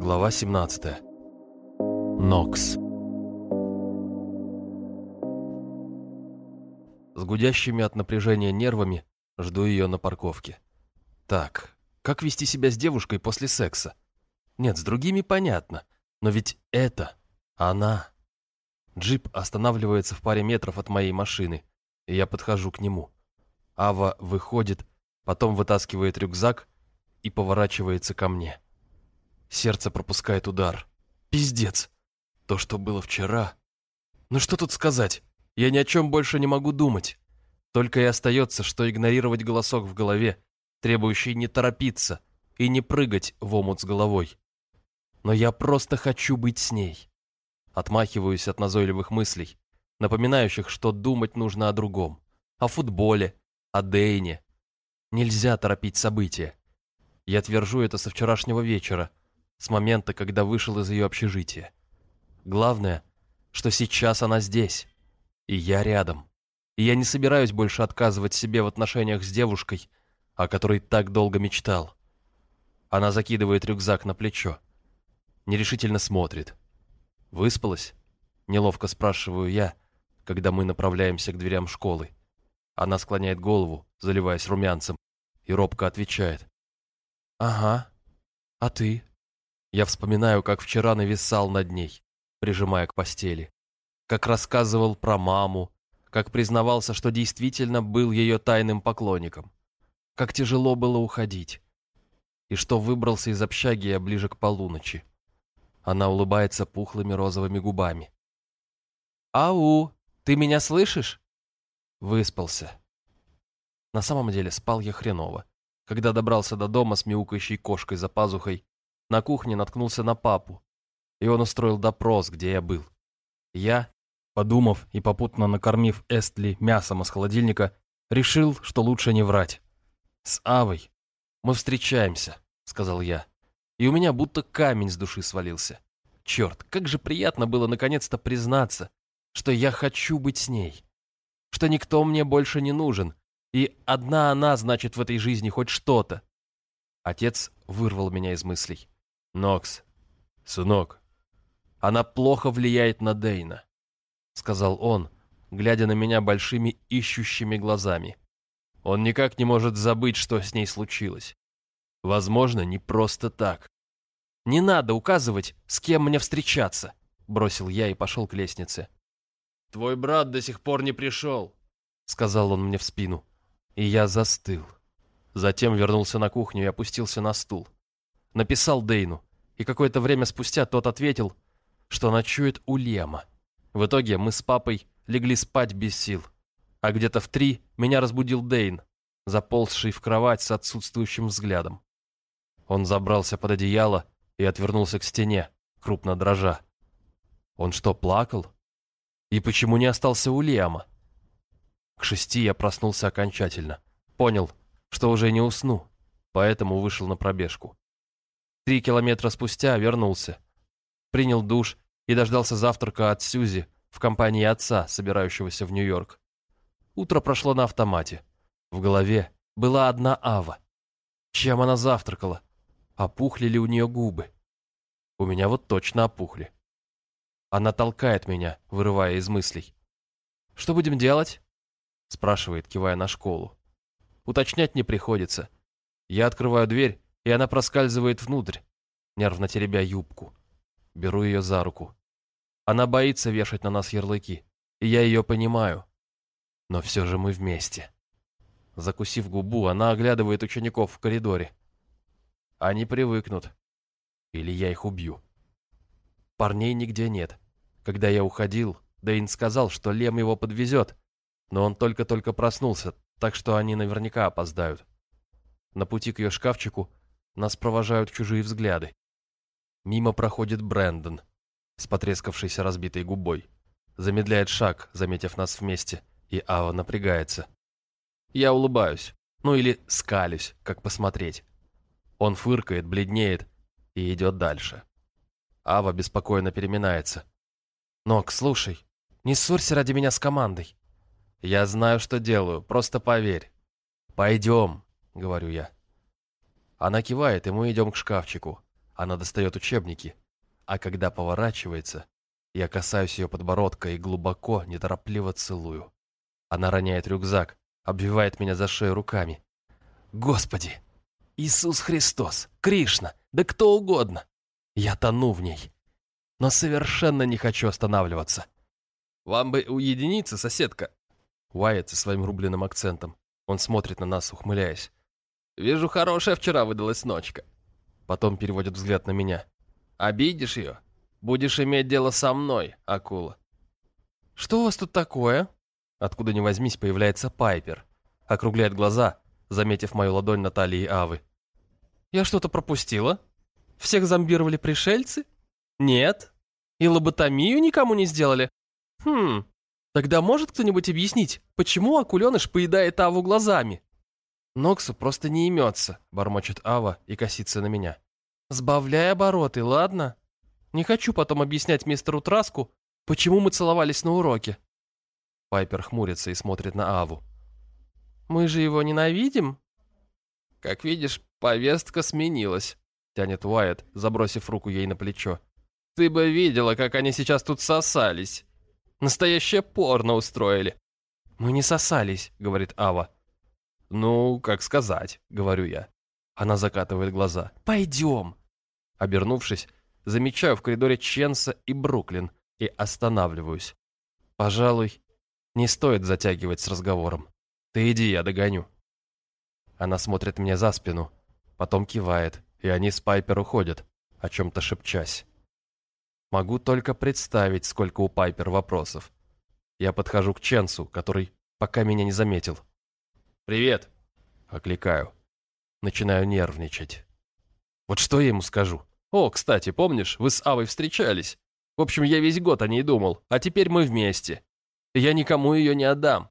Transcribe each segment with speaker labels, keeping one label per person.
Speaker 1: Глава 17. Нокс. С гудящими от напряжения нервами жду ее на парковке. Так, как вести себя с девушкой после секса? Нет, с другими понятно, но ведь это она. Джип останавливается в паре метров от моей машины, и я подхожу к нему. Ава выходит, потом вытаскивает рюкзак и поворачивается ко мне. Сердце пропускает удар. Пиздец. То, что было вчера. Ну что тут сказать? Я ни о чем больше не могу думать. Только и остается, что игнорировать голосок в голове, требующий не торопиться и не прыгать в омут с головой. Но я просто хочу быть с ней. Отмахиваюсь от назойливых мыслей, напоминающих, что думать нужно о другом. О футболе, о Дейне. Нельзя торопить события. Я твержу это со вчерашнего вечера, с момента, когда вышел из ее общежития. Главное, что сейчас она здесь, и я рядом. И я не собираюсь больше отказывать себе в отношениях с девушкой, о которой так долго мечтал. Она закидывает рюкзак на плечо. Нерешительно смотрит. «Выспалась?» Неловко спрашиваю я, когда мы направляемся к дверям школы. Она склоняет голову, заливаясь румянцем, и робко отвечает. «Ага. А ты?» Я вспоминаю, как вчера нависал над ней, прижимая к постели. Как рассказывал про маму, как признавался, что действительно был ее тайным поклонником. Как тяжело было уходить. И что выбрался из общаги я ближе к полуночи. Она улыбается пухлыми розовыми губами. «Ау, ты меня слышишь?» Выспался. На самом деле спал я хреново. Когда добрался до дома с мяукающей кошкой за пазухой, на кухне наткнулся на папу, и он устроил допрос, где я был. Я, подумав и попутно накормив Эстли мясом из холодильника, решил, что лучше не врать. «С Авой мы встречаемся», — сказал я, и у меня будто камень с души свалился. Черт, как же приятно было наконец-то признаться, что я хочу быть с ней, что никто мне больше не нужен, и одна она значит в этой жизни хоть что-то. Отец вырвал меня из мыслей. «Нокс, сынок, она плохо влияет на Дейна», — сказал он, глядя на меня большими ищущими глазами. Он никак не может забыть, что с ней случилось. Возможно, не просто так. «Не надо указывать, с кем мне встречаться», — бросил я и пошел к лестнице. «Твой брат до сих пор не пришел», — сказал он мне в спину. И я застыл. Затем вернулся на кухню и опустился на стул. Написал Дейну, и какое-то время спустя тот ответил, что ночует у Лема. В итоге мы с папой легли спать без сил. А где-то в три меня разбудил Дейн, заползший в кровать с отсутствующим взглядом. Он забрался под одеяло и отвернулся к стене, крупно дрожа. Он что, плакал? И почему не остался у Лиама? К шести я проснулся окончательно. Понял, что уже не усну, поэтому вышел на пробежку. Три километра спустя вернулся. Принял душ и дождался завтрака от Сьюзи в компании отца, собирающегося в Нью-Йорк. Утро прошло на автомате. В голове была одна Ава. Чем она завтракала? Опухли ли у нее губы? У меня вот точно опухли. Она толкает меня, вырывая из мыслей. «Что будем делать?» спрашивает, кивая на школу. Уточнять не приходится. Я открываю дверь и она проскальзывает внутрь, нервно теребя юбку. Беру ее за руку. Она боится вешать на нас ярлыки, и я ее понимаю. Но все же мы вместе. Закусив губу, она оглядывает учеников в коридоре. Они привыкнут. Или я их убью. Парней нигде нет. Когда я уходил, Дэйн сказал, что Лем его подвезет, но он только-только проснулся, так что они наверняка опоздают. На пути к ее шкафчику нас провожают чужие взгляды. Мимо проходит Брэндон с потрескавшейся разбитой губой. Замедляет шаг, заметив нас вместе, и Ава напрягается. Я улыбаюсь, ну или скалюсь, как посмотреть. Он фыркает, бледнеет и идет дальше. Ава беспокойно переминается. «Нок, слушай, не ссорься ради меня с командой». «Я знаю, что делаю, просто поверь». «Пойдем», — говорю я. Она кивает, и мы идем к шкафчику. Она достает учебники, а когда поворачивается, я касаюсь ее подбородка и глубоко, неторопливо целую. Она роняет рюкзак, обвивает меня за шею руками. Господи! Иисус Христос! Кришна! Да кто угодно! Я тону в ней. Но совершенно не хочу останавливаться. «Вам бы уединиться, соседка!» Уайт со своим рубленым акцентом. Он смотрит на нас, ухмыляясь. «Вижу, хорошая вчера выдалась ночка». Потом переводит взгляд на меня. «Обидишь ее? Будешь иметь дело со мной, акула». «Что у вас тут такое?» Откуда ни возьмись, появляется Пайпер. Округляет глаза, заметив мою ладонь на талии Авы. «Я что-то пропустила? Всех зомбировали пришельцы? Нет? И лоботомию никому не сделали? Хм, тогда может кто-нибудь объяснить, почему акуленыш поедает Аву глазами?» «Ноксу просто не имется», — бормочет Ава и косится на меня. «Сбавляй обороты, ладно? Не хочу потом объяснять мистеру Траску, почему мы целовались на уроке». Пайпер хмурится и смотрит на Аву. «Мы же его ненавидим?» «Как видишь, повестка сменилась», — тянет Уайт, забросив руку ей на плечо. «Ты бы видела, как они сейчас тут сосались. Настоящее порно устроили». «Мы не сосались», — говорит Ава. «Ну, как сказать», — говорю я. Она закатывает глаза. «Пойдем». Обернувшись, замечаю в коридоре Ченса и Бруклин и останавливаюсь. Пожалуй, не стоит затягивать с разговором. Ты иди, я догоню. Она смотрит мне за спину, потом кивает, и они с Пайпер уходят, о чем-то шепчась. Могу только представить, сколько у Пайпер вопросов. Я подхожу к Ченсу, который пока меня не заметил. «Привет!» — окликаю. Начинаю нервничать. Вот что я ему скажу? О, кстати, помнишь, вы с Авой встречались? В общем, я весь год о ней думал, а теперь мы вместе. Я никому ее не отдам.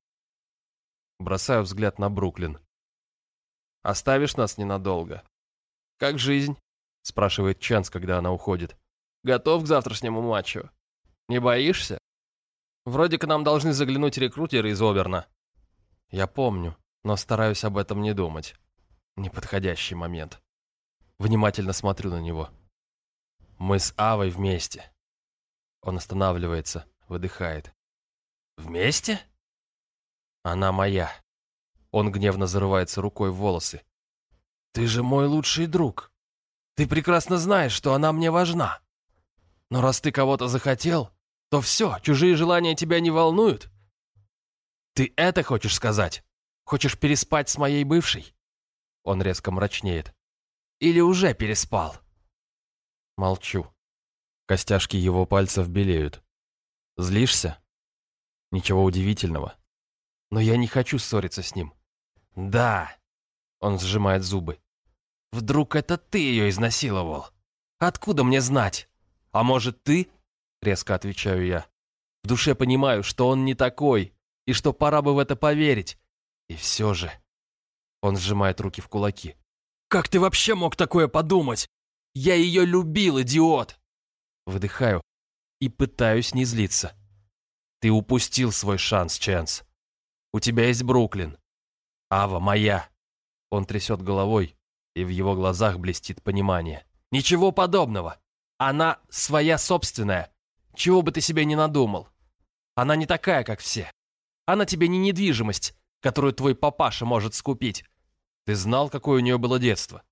Speaker 1: Бросаю взгляд на Бруклин. Оставишь нас ненадолго. Как жизнь? Спрашивает Чанс, когда она уходит. Готов к завтрашнему матчу? Не боишься? Вроде к нам должны заглянуть рекрутеры из Оберна. Я помню, но стараюсь об этом не думать. Неподходящий момент. Внимательно смотрю на него. Мы с Авой вместе. Он останавливается, выдыхает. Вместе? Она моя. Он гневно зарывается рукой в волосы. Ты же мой лучший друг. Ты прекрасно знаешь, что она мне важна. Но раз ты кого-то захотел, то все, чужие желания тебя не волнуют. Ты это хочешь сказать? Хочешь переспать с моей бывшей? Он резко мрачнеет. Или уже переспал? Молчу. Костяшки его пальцев белеют. Злишься? Ничего удивительного. Но я не хочу ссориться с ним. Да. Он сжимает зубы. Вдруг это ты ее изнасиловал? Откуда мне знать? А может, ты? Резко отвечаю я. В душе понимаю, что он не такой, и что пора бы в это поверить. И все же... Он сжимает руки в кулаки. «Как ты вообще мог такое подумать? Я ее любил, идиот!» Выдыхаю и пытаюсь не злиться. Ты упустил свой шанс, Чэнс. У тебя есть Бруклин. Ава моя. Он трясет головой, и в его глазах блестит понимание. Ничего подобного. Она своя собственная. Чего бы ты себе не надумал. Она не такая, как все. Она тебе не недвижимость, которую твой папаша может скупить. Ты знал, какое у нее было детство?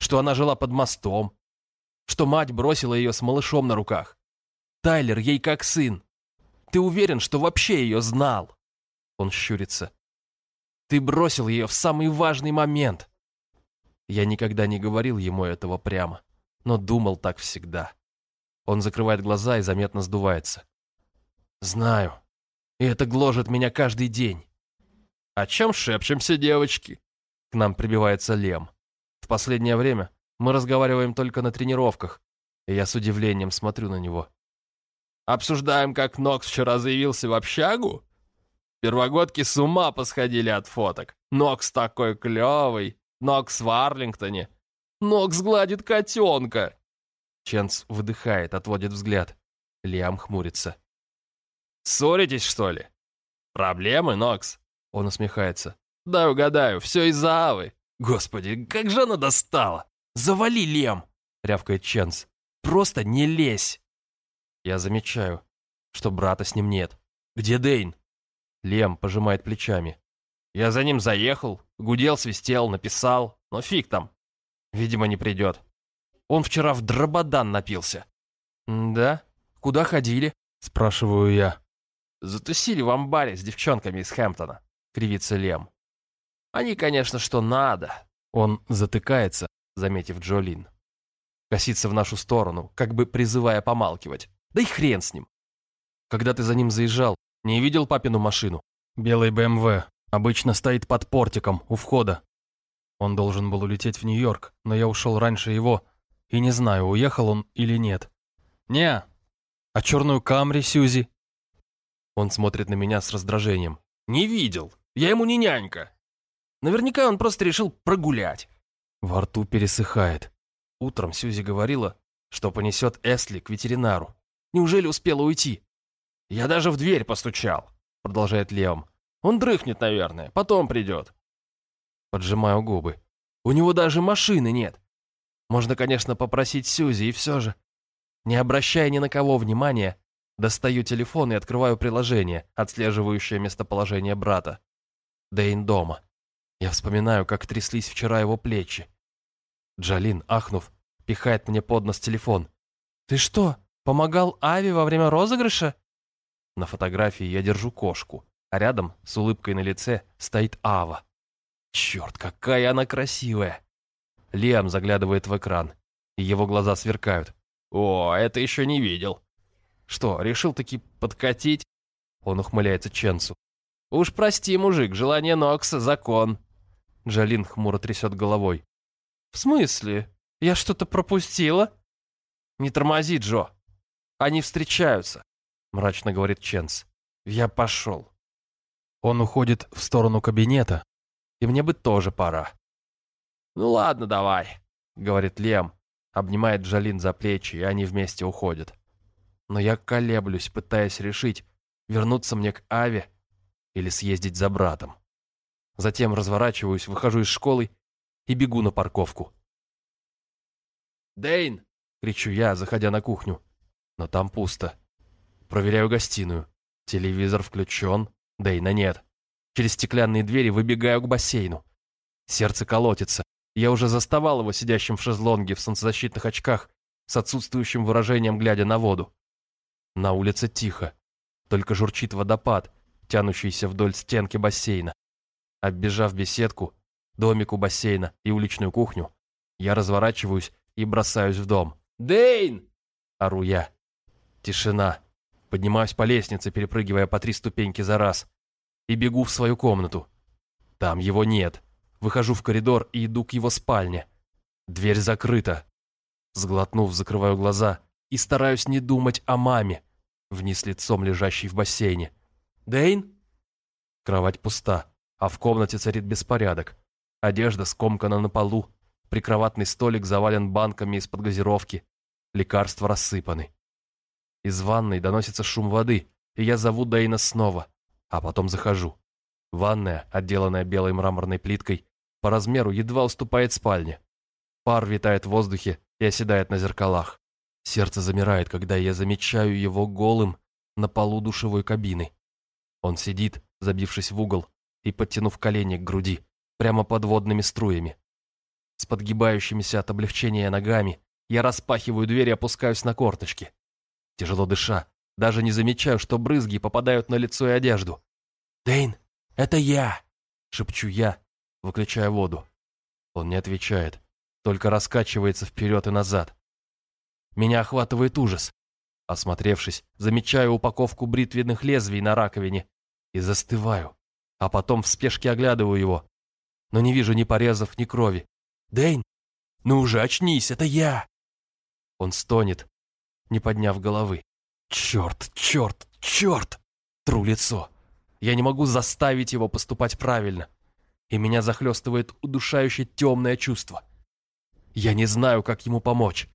Speaker 1: Что она жила под мостом? Что мать бросила ее с малышом на руках? Тайлер ей как сын. Ты уверен, что вообще ее знал?» Он щурится. «Ты бросил ее в самый важный момент!» Я никогда не говорил ему этого прямо, но думал так всегда. Он закрывает глаза и заметно сдувается. «Знаю. И это гложет меня каждый день». «О чем шепчемся, девочки?» К нам прибивается Лем. В последнее время мы разговариваем только на тренировках, и я с удивлением смотрю на него. Обсуждаем, как Нокс вчера заявился в общагу? Первогодки с ума посходили от фоток. Нокс такой клевый. Нокс в Арлингтоне. Нокс гладит котенка. Ченс выдыхает, отводит взгляд. Лиам хмурится. «Ссоритесь, что ли?» «Проблемы, Нокс?» Он усмехается. «Да угадаю, все из-за Авы. Господи, как же она достала! Завали, Лем! рявкает Ченс. «Просто не лезь!» Я замечаю, что брата с ним нет. «Где Дейн?» Лем пожимает плечами. «Я за ним заехал, гудел, свистел, написал, но фиг там. Видимо, не придет. Он вчера в дрободан напился». «Да? Куда ходили?» Спрашиваю я. «Затусили в амбаре с девчонками из Хэмптона», — кривится Лем. «Они, конечно, что надо». Он затыкается, заметив Джолин. Косится в нашу сторону, как бы призывая помалкивать. Да и хрен с ним. Когда ты за ним заезжал, не видел папину машину? Белый БМВ. Обычно стоит под портиком, у входа. Он должен был улететь в Нью-Йорк, но я ушел раньше его, и не знаю, уехал он или нет. «Не, а черную Камри, Сьюзи?» Он смотрит на меня с раздражением. «Не видел. Я ему не нянька. Наверняка он просто решил прогулять». Во рту пересыхает. Утром Сьюзи говорила, что понесет Эсли к ветеринару. Неужели успела уйти? «Я даже в дверь постучал», — продолжает Леом. «Он дрыхнет, наверное, потом придет». Поджимаю губы. «У него даже машины нет. Можно, конечно, попросить Сьюзи, и все же. Не обращая ни на кого внимания, достаю телефон и открываю приложение, отслеживающее местоположение брата. Дэйн дома. Я вспоминаю, как тряслись вчера его плечи. Джалин, ахнув, пихает мне под нос телефон. «Ты что, помогал Ави во время розыгрыша?» На фотографии я держу кошку, а рядом, с улыбкой на лице, стоит Ава. Черт, какая она красивая! Лиам заглядывает в экран, и его глаза сверкают. «О, это еще не видел». «Что, решил таки подкатить?» Он ухмыляется Ченсу. «Уж прости, мужик, желание Нокса — закон». Джалин хмуро трясет головой. «В смысле? Я что-то пропустила?» «Не тормози, Джо. Они встречаются», — мрачно говорит Ченс. «Я пошел». Он уходит в сторону кабинета, и мне бы тоже пора. «Ну ладно, давай», — говорит Лем, обнимает Джалин за плечи, и они вместе уходят. Но я колеблюсь, пытаясь решить, вернуться мне к Аве или съездить за братом. Затем разворачиваюсь, выхожу из школы и бегу на парковку. «Дэйн!» — кричу я, заходя на кухню. Но там пусто. Проверяю гостиную. Телевизор включен, Дэйна нет. Через стеклянные двери выбегаю к бассейну. Сердце колотится. Я уже заставал его сидящим в шезлонге в солнцезащитных очках с отсутствующим выражением, глядя на воду. На улице тихо. Только журчит водопад, тянущийся вдоль стенки бассейна. Оббежав беседку, домик у бассейна и уличную кухню, я разворачиваюсь и бросаюсь в дом. «Дэйн!» – ору я. Тишина. Поднимаюсь по лестнице, перепрыгивая по три ступеньки за раз. И бегу в свою комнату. Там его нет. Выхожу в коридор и иду к его спальне. Дверь закрыта. Сглотнув, закрываю глаза и стараюсь не думать о маме, вниз лицом лежащей в бассейне. «Дэйн?» Кровать пуста, а в комнате царит беспорядок. Одежда скомкана на полу, прикроватный столик завален банками из-под газировки, лекарства рассыпаны. Из ванной доносится шум воды, и я зову Дэйна снова, а потом захожу. Ванная, отделанная белой мраморной плиткой, по размеру едва уступает спальне. Пар витает в воздухе и оседает на зеркалах. Сердце замирает, когда я замечаю его голым на полу душевой кабины. Он сидит, забившись в угол и подтянув колени к груди, прямо под водными струями. С подгибающимися от облегчения ногами я распахиваю дверь и опускаюсь на корточки. Тяжело дыша, даже не замечаю, что брызги попадают на лицо и одежду. «Дэйн, это я!» — шепчу я, выключая воду. Он не отвечает, только раскачивается вперед и назад. Меня охватывает ужас. Осмотревшись, замечаю упаковку бритвенных лезвий на раковине и застываю, а потом в спешке оглядываю его. Но не вижу ни порезов, ни крови. «Дэйн, ну уже очнись, это я!» Он стонет, не подняв головы. «Черт, черт, черт!» Тру лицо. Я не могу заставить его поступать правильно и меня захлестывает удушающее темное чувство. Я не знаю, как ему помочь.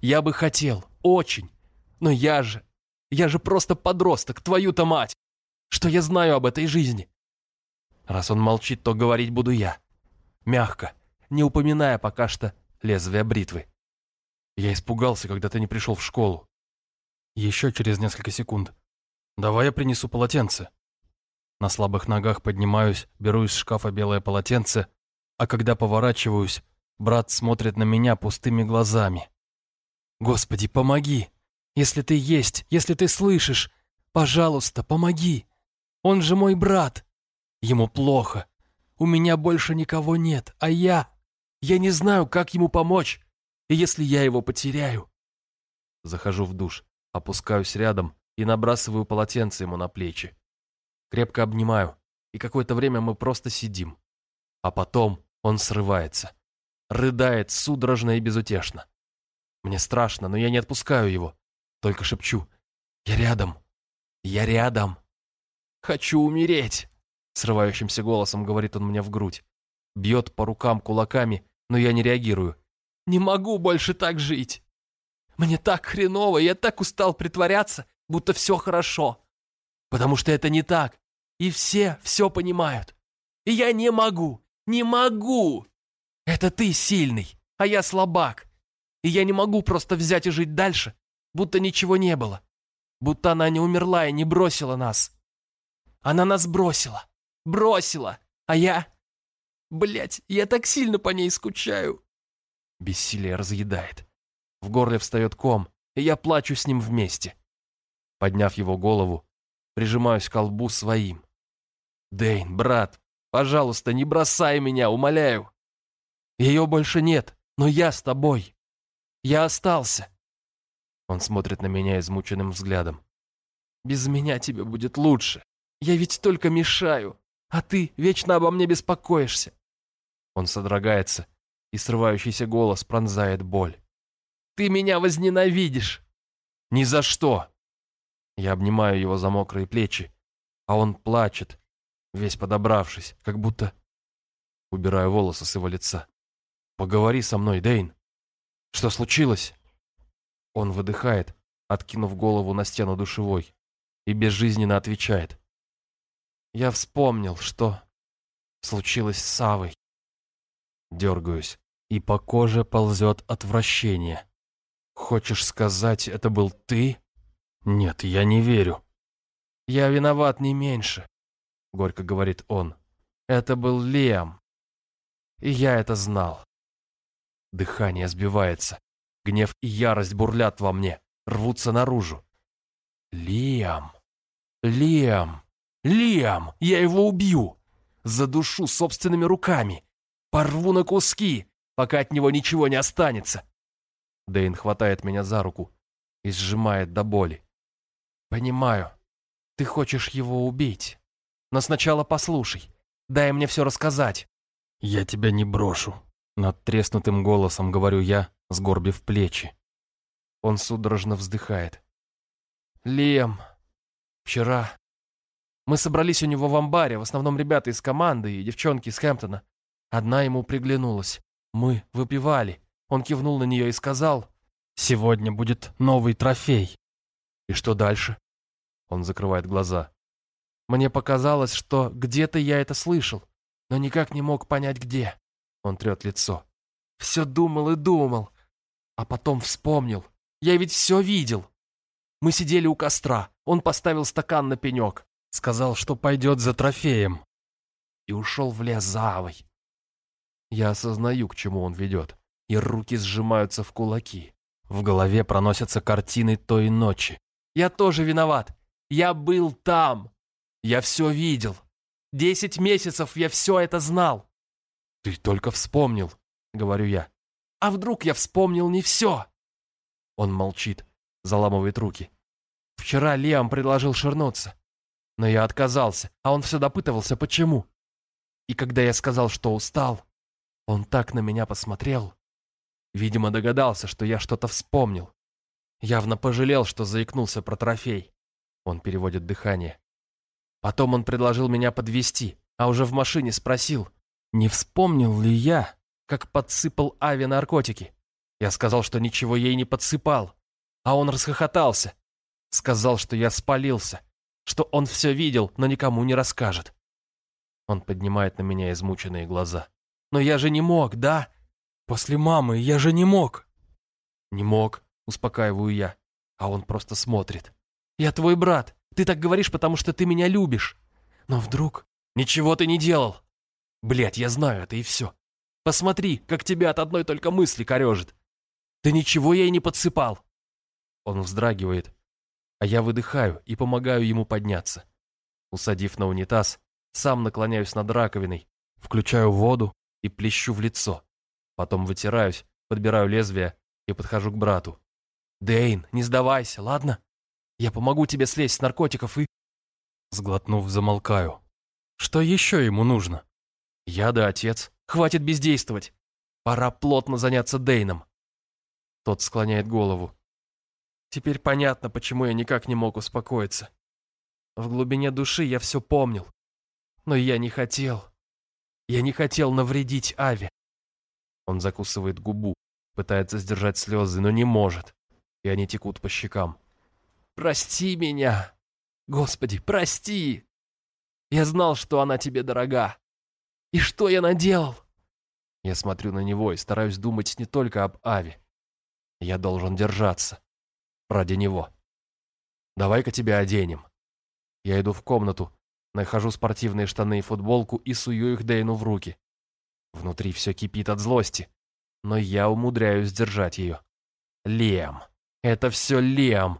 Speaker 1: Я бы хотел, очень, но я же, я же просто подросток, твою-то мать! Что я знаю об этой жизни? Раз он молчит, то говорить буду я. Мягко, не упоминая пока что лезвие бритвы. Я испугался, когда ты не пришел в школу. Еще через несколько секунд. Давай я принесу полотенце. На слабых ногах поднимаюсь, беру из шкафа белое полотенце, а когда поворачиваюсь, брат смотрит на меня пустыми глазами. Господи, помоги! Если ты есть, если ты слышишь, пожалуйста, помоги! Он же мой брат! Ему плохо. У меня больше никого нет, а я... Я не знаю, как ему помочь. Если я его потеряю... Захожу в душ, опускаюсь рядом и набрасываю полотенце ему на плечи. Крепко обнимаю, и какое-то время мы просто сидим. А потом он срывается. Рыдает судорожно и безутешно. Мне страшно, но я не отпускаю его. Только шепчу. «Я рядом! Я рядом!» «Хочу умереть!» Срывающимся голосом говорит он мне в грудь. Бьет по рукам кулаками, но я не реагирую. «Не могу больше так жить! Мне так хреново, я так устал притворяться, будто все хорошо. Потому что это не так, и все все понимают. И я не могу, не могу! Это ты сильный, а я слабак. И я не могу просто взять и жить дальше, будто ничего не было. Будто она не умерла и не бросила нас. Она нас бросила. Бросила. А я... Блять, я так сильно по ней скучаю. Бессилие разъедает. В горле встает ком, и я плачу с ним вместе. Подняв его голову, прижимаюсь к колбу своим. «Дэйн, брат, пожалуйста, не бросай меня, умоляю. Ее больше нет, но я с тобой. Я остался». Он смотрит на меня измученным взглядом. «Без меня тебе будет лучше. Я ведь только мешаю, а ты вечно обо мне беспокоишься». Он содрогается, и срывающийся голос пронзает боль. «Ты меня возненавидишь!» «Ни за что!» Я обнимаю его за мокрые плечи, а он плачет, весь подобравшись, как будто... Убираю волосы с его лица. «Поговори со мной, Дейн. Что случилось?» Он выдыхает, откинув голову на стену душевой, и безжизненно отвечает. «Я вспомнил, что случилось с Савой». Дергаюсь, и по коже ползет отвращение. «Хочешь сказать, это был ты?» «Нет, я не верю». «Я виноват не меньше», — горько говорит он. «Это был Лиам. И я это знал». Дыхание сбивается. Гнев и ярость бурлят во мне, рвутся наружу. «Лиам! Лиам! Лиам! Я его убью! Задушу собственными руками! Порву на куски, пока от него ничего не останется!» Дэйн хватает меня за руку и сжимает до боли. «Понимаю. Ты хочешь его убить. Но сначала послушай. Дай мне все рассказать». «Я тебя не брошу», — над треснутым голосом говорю я, сгорбив плечи. Он судорожно вздыхает. «Лем, вчера мы собрались у него в амбаре, в основном ребята из команды и девчонки из Хэмптона. Одна ему приглянулась. Мы выпивали. Он кивнул на нее и сказал, «Сегодня будет новый трофей». «И что дальше?» Он закрывает глаза. Мне показалось, что где-то я это слышал, но никак не мог понять где. Он трет лицо. Все думал и думал. А потом вспомнил. Я ведь все видел. Мы сидели у костра. Он поставил стакан на пенек. Сказал, что пойдет за трофеем. И ушел в лес за Авой. Я осознаю, к чему он ведет. И руки сжимаются в кулаки. В голове проносятся картины той ночи. Я тоже виноват. Я был там. Я все видел. Десять месяцев я все это знал. Ты только вспомнил, говорю я. А вдруг я вспомнил не все? Он молчит, заламывает руки. Вчера Лиам предложил ширнуться. Но я отказался, а он все допытывался, почему. И когда я сказал, что устал, он так на меня посмотрел. Видимо, догадался, что я что-то вспомнил. Явно пожалел, что заикнулся про трофей. Он переводит дыхание. Потом он предложил меня подвести, а уже в машине спросил, не вспомнил ли я, как подсыпал Аве наркотики. Я сказал, что ничего ей не подсыпал, а он расхохотался. Сказал, что я спалился, что он все видел, но никому не расскажет. Он поднимает на меня измученные глаза. «Но я же не мог, да? После мамы я же не мог!» «Не мог», — успокаиваю я. А он просто смотрит. «Я твой брат. Ты так говоришь, потому что ты меня любишь. Но вдруг...» «Ничего ты не делал!» Блять, я знаю это и все. Посмотри, как тебя от одной только мысли корежит. Ты ничего ей не подсыпал. Он вздрагивает, а я выдыхаю и помогаю ему подняться. Усадив на унитаз, сам наклоняюсь над раковиной, включаю воду и плещу в лицо. Потом вытираюсь, подбираю лезвие и подхожу к брату. «Дэйн, не сдавайся, ладно? Я помогу тебе слезть с наркотиков и...» Сглотнув, замолкаю. Что еще ему нужно? Я да отец. Хватит бездействовать. Пора плотно заняться Дейном. Тот склоняет голову. Теперь понятно, почему я никак не мог успокоиться. В глубине души я все помнил. Но я не хотел. Я не хотел навредить Аве. Он закусывает губу, пытается сдержать слезы, но не может. И они текут по щекам. «Прости меня! Господи, прости! Я знал, что она тебе дорога. И что я наделал?» Я смотрю на него и стараюсь думать не только об Аве. Я должен держаться. Ради него. Давай-ка тебя оденем. Я иду в комнату, нахожу спортивные штаны и футболку и сую их Дейну в руки. Внутри все кипит от злости, но я умудряюсь сдержать ее. Лем. Это все Лем.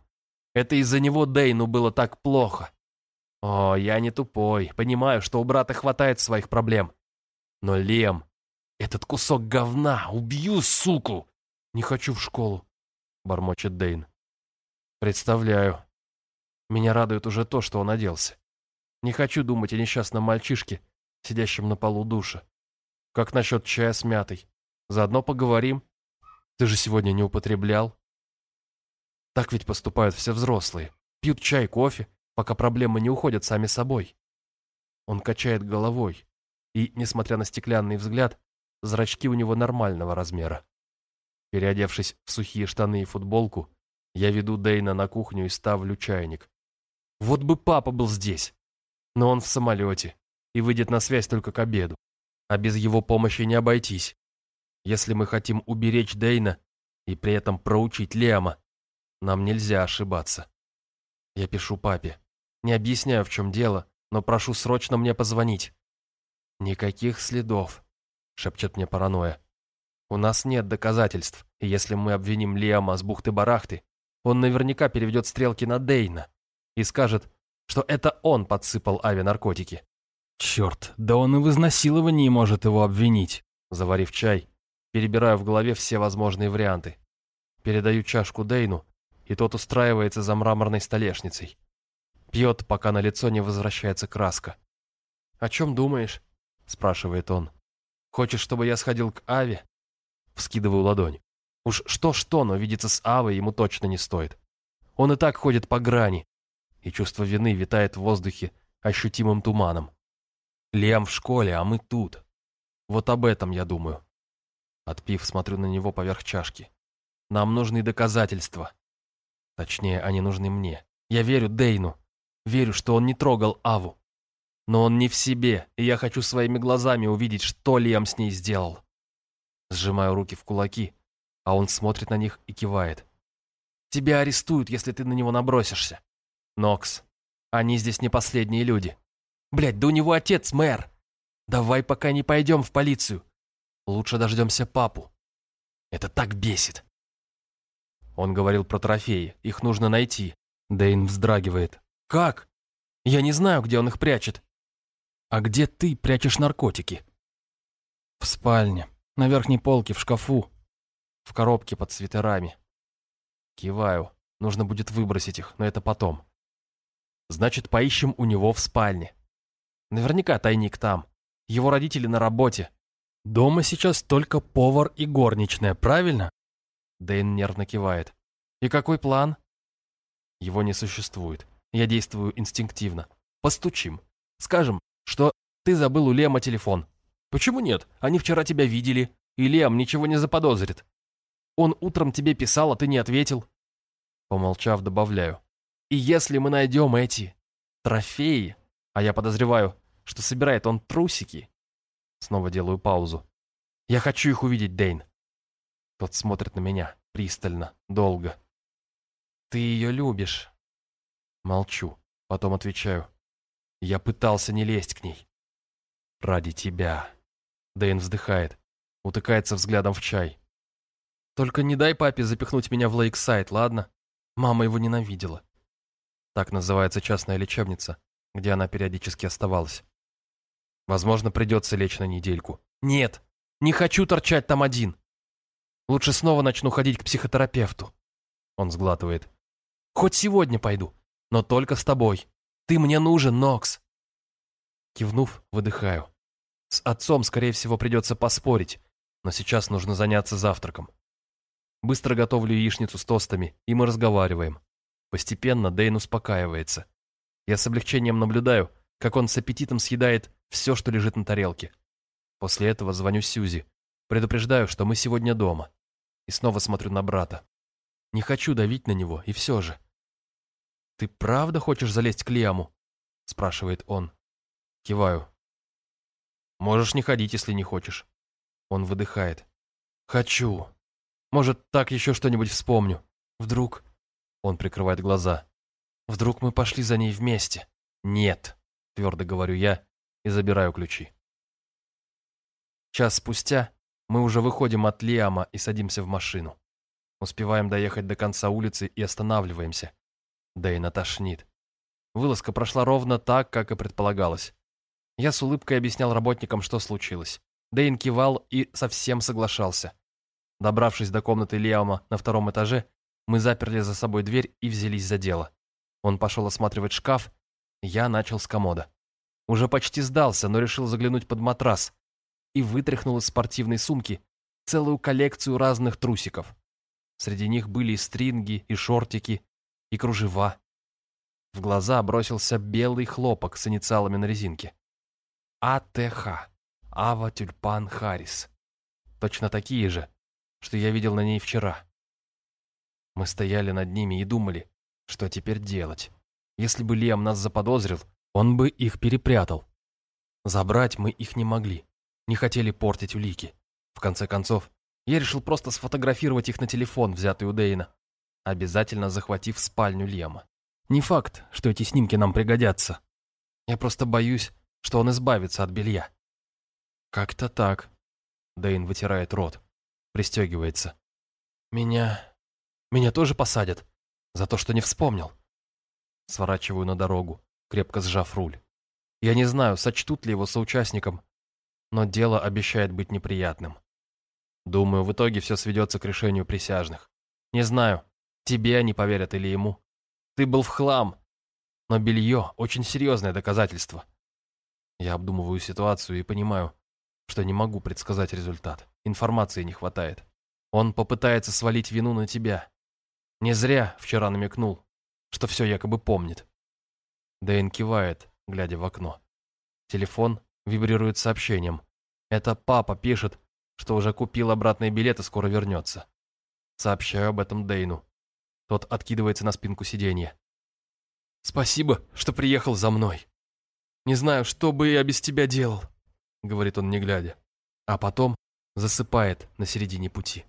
Speaker 1: Это из-за него Дейну было так плохо. О, я не тупой, понимаю, что у брата хватает своих проблем. Но Лем, этот кусок говна, убью, суку! Не хочу в школу, бормочет Дейн. Представляю. Меня радует уже то, что он оделся. Не хочу думать о несчастном мальчишке, сидящем на полу душа. Как насчет чая с мятой? Заодно поговорим. Ты же сегодня не употреблял. Так ведь поступают все взрослые. Пьют чай, кофе, пока проблемы не уходят сами собой. Он качает головой, и, несмотря на стеклянный взгляд, зрачки у него нормального размера. Переодевшись в сухие штаны и футболку, я веду Дейна на кухню и ставлю чайник. Вот бы папа был здесь. Но он в самолете и выйдет на связь только к обеду. А без его помощи не обойтись. Если мы хотим уберечь Дейна и при этом проучить Лема, нам нельзя ошибаться. Я пишу папе. Не объясняю, в чем дело, но прошу срочно мне позвонить. «Никаких следов», — шепчет мне паранойя. «У нас нет доказательств, и если мы обвиним Лиама с бухты-барахты, он наверняка переведет стрелки на Дейна и скажет, что это он подсыпал Аве наркотики». «Черт, да он и в изнасиловании может его обвинить», заварив чай, перебираю в голове все возможные варианты. Передаю чашку Дейну, и тот устраивается за мраморной столешницей. Пьет, пока на лицо не возвращается краска. «О чем думаешь?» — спрашивает он. «Хочешь, чтобы я сходил к Аве?» Вскидываю ладонь. Уж что-что, но видеться с Авой ему точно не стоит. Он и так ходит по грани, и чувство вины витает в воздухе ощутимым туманом. Лиам в школе, а мы тут. Вот об этом я думаю. Отпив, смотрю на него поверх чашки. Нам нужны доказательства. Точнее, они нужны мне. Я верю Дейну. Верю, что он не трогал Аву. Но он не в себе, и я хочу своими глазами увидеть, что Лиам с ней сделал. Сжимаю руки в кулаки, а он смотрит на них и кивает. Тебя арестуют, если ты на него набросишься. Нокс, они здесь не последние люди. Блядь, да у него отец мэр. Давай пока не пойдем в полицию. Лучше дождемся папу. Это так бесит. Он говорил про трофеи, их нужно найти. Дейн вздрагивает. «Как? Я не знаю, где он их прячет». «А где ты прячешь наркотики?» «В спальне, на верхней полке, в шкафу, в коробке под свитерами». Киваю. Нужно будет выбросить их, но это потом. Значит, поищем у него в спальне. Наверняка тайник там. Его родители на работе. Дома сейчас только повар и горничная, правильно? Дэйн нервно кивает. И какой план? Его не существует. Я действую инстинктивно. Постучим. Скажем, что ты забыл у Лема телефон. Почему нет? Они вчера тебя видели, и Лем ничего не заподозрит. Он утром тебе писал, а ты не ответил. Помолчав, добавляю. И если мы найдем эти трофеи, а я подозреваю, что собирает он трусики, снова делаю паузу. Я хочу их увидеть, Дейн. Тот смотрит на меня. Пристально, долго. «Ты ее любишь?» Молчу, потом отвечаю. «Я пытался не лезть к ней». «Ради тебя». Дэйн вздыхает, утыкается взглядом в чай. «Только не дай папе запихнуть меня в Лейксайд, ладно? Мама его ненавидела». Так называется частная лечебница, где она периодически оставалась. Возможно, придется лечь на недельку. Нет, не хочу торчать там один. Лучше снова начну ходить к психотерапевту. Он сглатывает. Хоть сегодня пойду, но только с тобой. Ты мне нужен, Нокс. Кивнув, выдыхаю. С отцом, скорее всего, придется поспорить, но сейчас нужно заняться завтраком. Быстро готовлю яичницу с тостами, и мы разговариваем. Постепенно Дэйн успокаивается. Я с облегчением наблюдаю, как он с аппетитом съедает все, что лежит на тарелке. После этого звоню Сьюзи, предупреждаю, что мы сегодня дома. И снова смотрю на брата. Не хочу давить на него, и все же. «Ты правда хочешь залезть к Лиаму?» – спрашивает он. Киваю. «Можешь не ходить, если не хочешь». Он выдыхает. «Хочу. Может, так еще что-нибудь вспомню. Вдруг...» Он прикрывает глаза. «Вдруг мы пошли за ней вместе?» «Нет», — твердо говорю я и забираю ключи. Час спустя мы уже выходим от Лиама и садимся в машину. Успеваем доехать до конца улицы и останавливаемся. Дэйна тошнит. Вылазка прошла ровно так, как и предполагалось. Я с улыбкой объяснял работникам, что случилось. Дэйн кивал и совсем соглашался. Добравшись до комнаты Лиама на втором этаже, мы заперли за собой дверь и взялись за дело. Он пошел осматривать шкаф, я начал с комода. Уже почти сдался, но решил заглянуть под матрас и вытряхнул из спортивной сумки целую коллекцию разных трусиков. Среди них были и стринги, и шортики, и кружева. В глаза бросился белый хлопок с инициалами на резинке. АТХ. Ава Тюльпан Харрис. Точно такие же, что я видел на ней вчера. Мы стояли над ними и думали, что теперь делать. Если бы Лем нас заподозрил, он бы их перепрятал. Забрать мы их не могли. Не хотели портить улики. В конце концов, я решил просто сфотографировать их на телефон, взятый у Дейна, обязательно захватив спальню Лема. Не факт, что эти снимки нам пригодятся. Я просто боюсь, что он избавится от белья. Как-то так. Дейн вытирает рот, пристегивается. Меня меня тоже посадят. За то, что не вспомнил. Сворачиваю на дорогу, крепко сжав руль. Я не знаю, сочтут ли его соучастником, но дело обещает быть неприятным. Думаю, в итоге все сведется к решению присяжных. Не знаю, тебе они поверят или ему. Ты был в хлам, но белье – очень серьезное доказательство. Я обдумываю ситуацию и понимаю, что не могу предсказать результат. Информации не хватает. Он попытается свалить вину на тебя. Не зря вчера намекнул, что все якобы помнит. Дэйн кивает, глядя в окно. Телефон вибрирует сообщением. Это папа пишет, что уже купил обратный билет и скоро вернется. Сообщаю об этом Дэйну. Тот откидывается на спинку сиденья. «Спасибо, что приехал за мной. Не знаю, что бы я без тебя делал», — говорит он не глядя. А потом засыпает на середине пути.